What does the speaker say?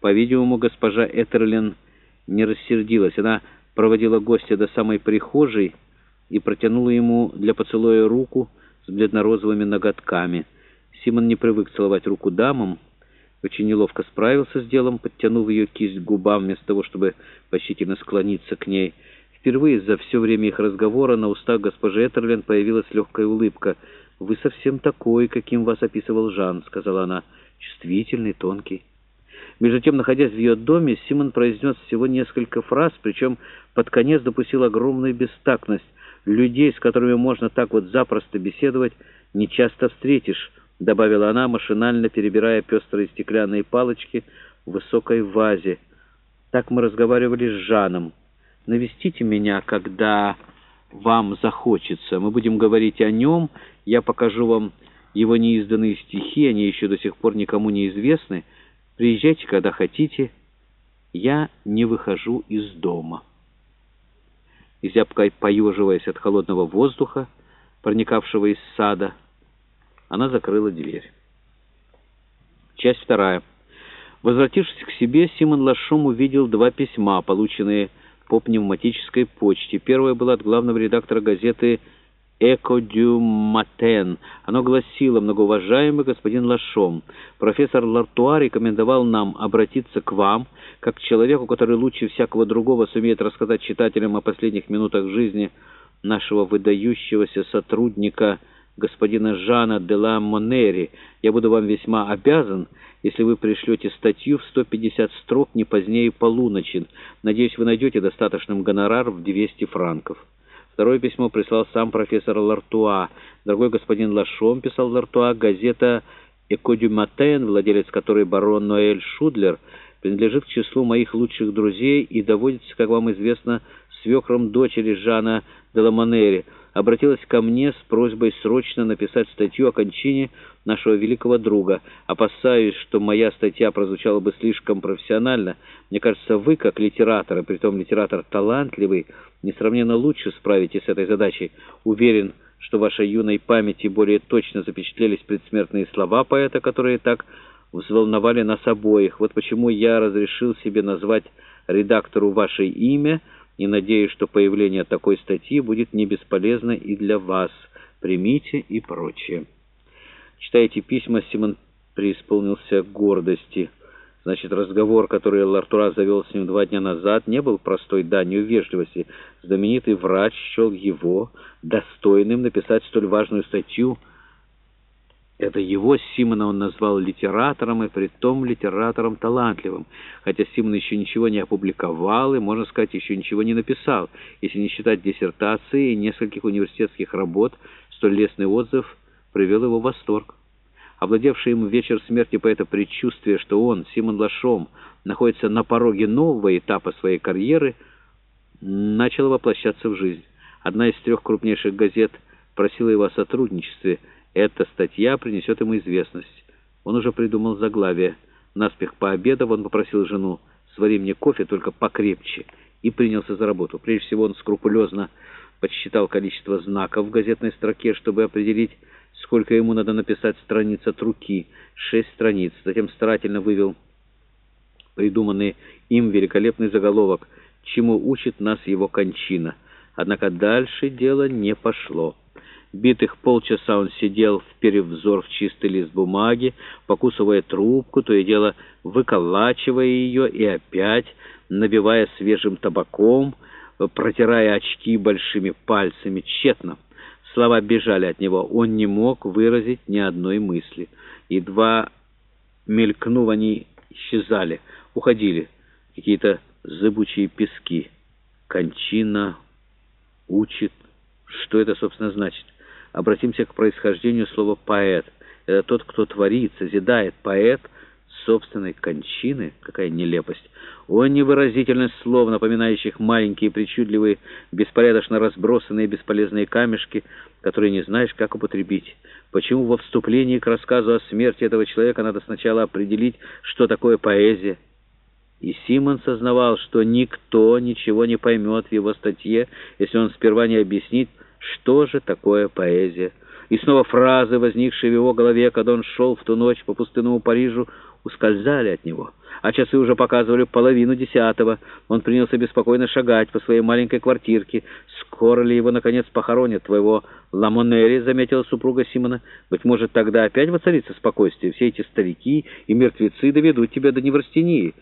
По-видимому, госпожа Этерлин не рассердилась. Она проводила гостя до самой прихожей и протянула ему для поцелуя руку с бледно-розовыми ноготками. Симон не привык целовать руку дамам, очень неловко справился с делом, подтянув ее кисть к губам, вместо того, чтобы почтительно склониться к ней. Впервые за все время их разговора на устах госпожи Этерлин появилась легкая улыбка. «Вы совсем такой, каким вас описывал Жан», — сказала она, — «чувствительный, тонкий». Между тем, находясь в ее доме, Симон произнес всего несколько фраз, причем под конец допустил огромную бестактность. Людей, с которыми можно так вот запросто беседовать, не часто встретишь, — добавила она, машинально перебирая пестрые стеклянные палочки в высокой вазе. «Так мы разговаривали с Жаном. Навестите меня, когда вам захочется. Мы будем говорить о нем, я покажу вам его неизданные стихи, они еще до сих пор никому не известны». Приезжайте, когда хотите. Я не выхожу из дома. И зябко поеживаясь от холодного воздуха, проникавшего из сада, она закрыла дверь. Часть вторая. Возвратившись к себе, Симон Лашом увидел два письма, полученные по пневматической почте. Первое было от главного редактора газеты «Связь». «Эко дю Матен». Оно гласило «Многоуважаемый господин Лашом, профессор Лартуа рекомендовал нам обратиться к вам, как к человеку, который лучше всякого другого сумеет рассказать читателям о последних минутах жизни нашего выдающегося сотрудника господина Жана де ла Монери. Я буду вам весьма обязан, если вы пришлете статью в 150 строк не позднее полуночи. Надеюсь, вы найдете достаточным гонорар в 200 франков». Второе письмо прислал сам профессор Лартуа. Дорогой господин Лашом, писал Лартуа, газета «Эко дю Матен», владелец которой барон Ноэль Шудлер, принадлежит к числу моих лучших друзей и доводится, как вам известно, свекром дочери Жана де Ламанери обратилась ко мне с просьбой срочно написать статью о кончине нашего великого друга. Опасаюсь, что моя статья прозвучала бы слишком профессионально. Мне кажется, вы, как литератор, и притом литератор талантливый, несравненно лучше справитесь с этой задачей. Уверен, что в вашей юной памяти более точно запечатлелись предсмертные слова поэта, которые так взволновали нас обоих. Вот почему я разрешил себе назвать редактору ваше имя — и надеюсь, что появление такой статьи будет не бесполезно и для вас. Примите и прочее. Читая эти письма, Симон преисполнился гордости. Значит, разговор, который Лартура завел с ним два дня назад, не был простой данью вежливости. Знаменитый врач счел его достойным написать столь важную статью — это его Симона он назвал литератором, и притом литератором талантливым, хотя Симон еще ничего не опубликовал и, можно сказать, еще ничего не написал, если не считать диссертации и нескольких университетских работ, столь лестный отзыв привел его в восторг. Овладевший ему вечер смерти поэта предчувствие, что он, Симон Лашом, находится на пороге нового этапа своей карьеры, начало воплощаться в жизнь. Одна из трех крупнейших газет просила его о сотрудничестве – эта статья принесет ему известность. Он уже придумал заглавие. Наспех пообедав, он попросил жену «Свари мне кофе, только покрепче», и принялся за работу. Прежде всего он скрупулезно подсчитал количество знаков в газетной строке, чтобы определить, сколько ему надо написать страниц от руки. Шесть страниц. Затем старательно вывел придуманный им великолепный заголовок «Чему учит нас его кончина». Однако дальше дело не пошло. Битых полчаса он сидел, вперев взор в чистый лист бумаги, покусывая трубку, то и дело выколачивая ее и опять, набивая свежим табаком, протирая очки большими пальцами, тщетно. Слова бежали от него, он не мог выразить ни одной мысли. Едва мелькнув, они исчезали, уходили, какие-то зыбучие пески. Кончина учит. Что это, собственно, значит? Обратимся к происхождению слова «поэт». Это тот, кто творит, созидает. Поэт собственной кончины. Какая нелепость. О, невыразительность слов, напоминающих маленькие, причудливые, беспорядочно разбросанные бесполезные камешки, которые не знаешь, как употребить. Почему во вступлении к рассказу о смерти этого человека надо сначала определить, что такое поэзия? И Симон сознавал, что никто ничего не поймет в его статье, если он сперва не объяснит, что же такое поэзия? И снова фразы, возникшие в его голове, когда он шел в ту ночь по пустынному Парижу, ускользали от него, а часы уже показывали половину десятого. Он принялся беспокойно шагать по своей маленькой квартирке. «Скоро ли его, наконец, похоронят, твоего Ламонери?» — заметила супруга Симона. «Быть может, тогда опять воцарится спокойствие. Все эти старики и мертвецы доведут тебя до неврастении».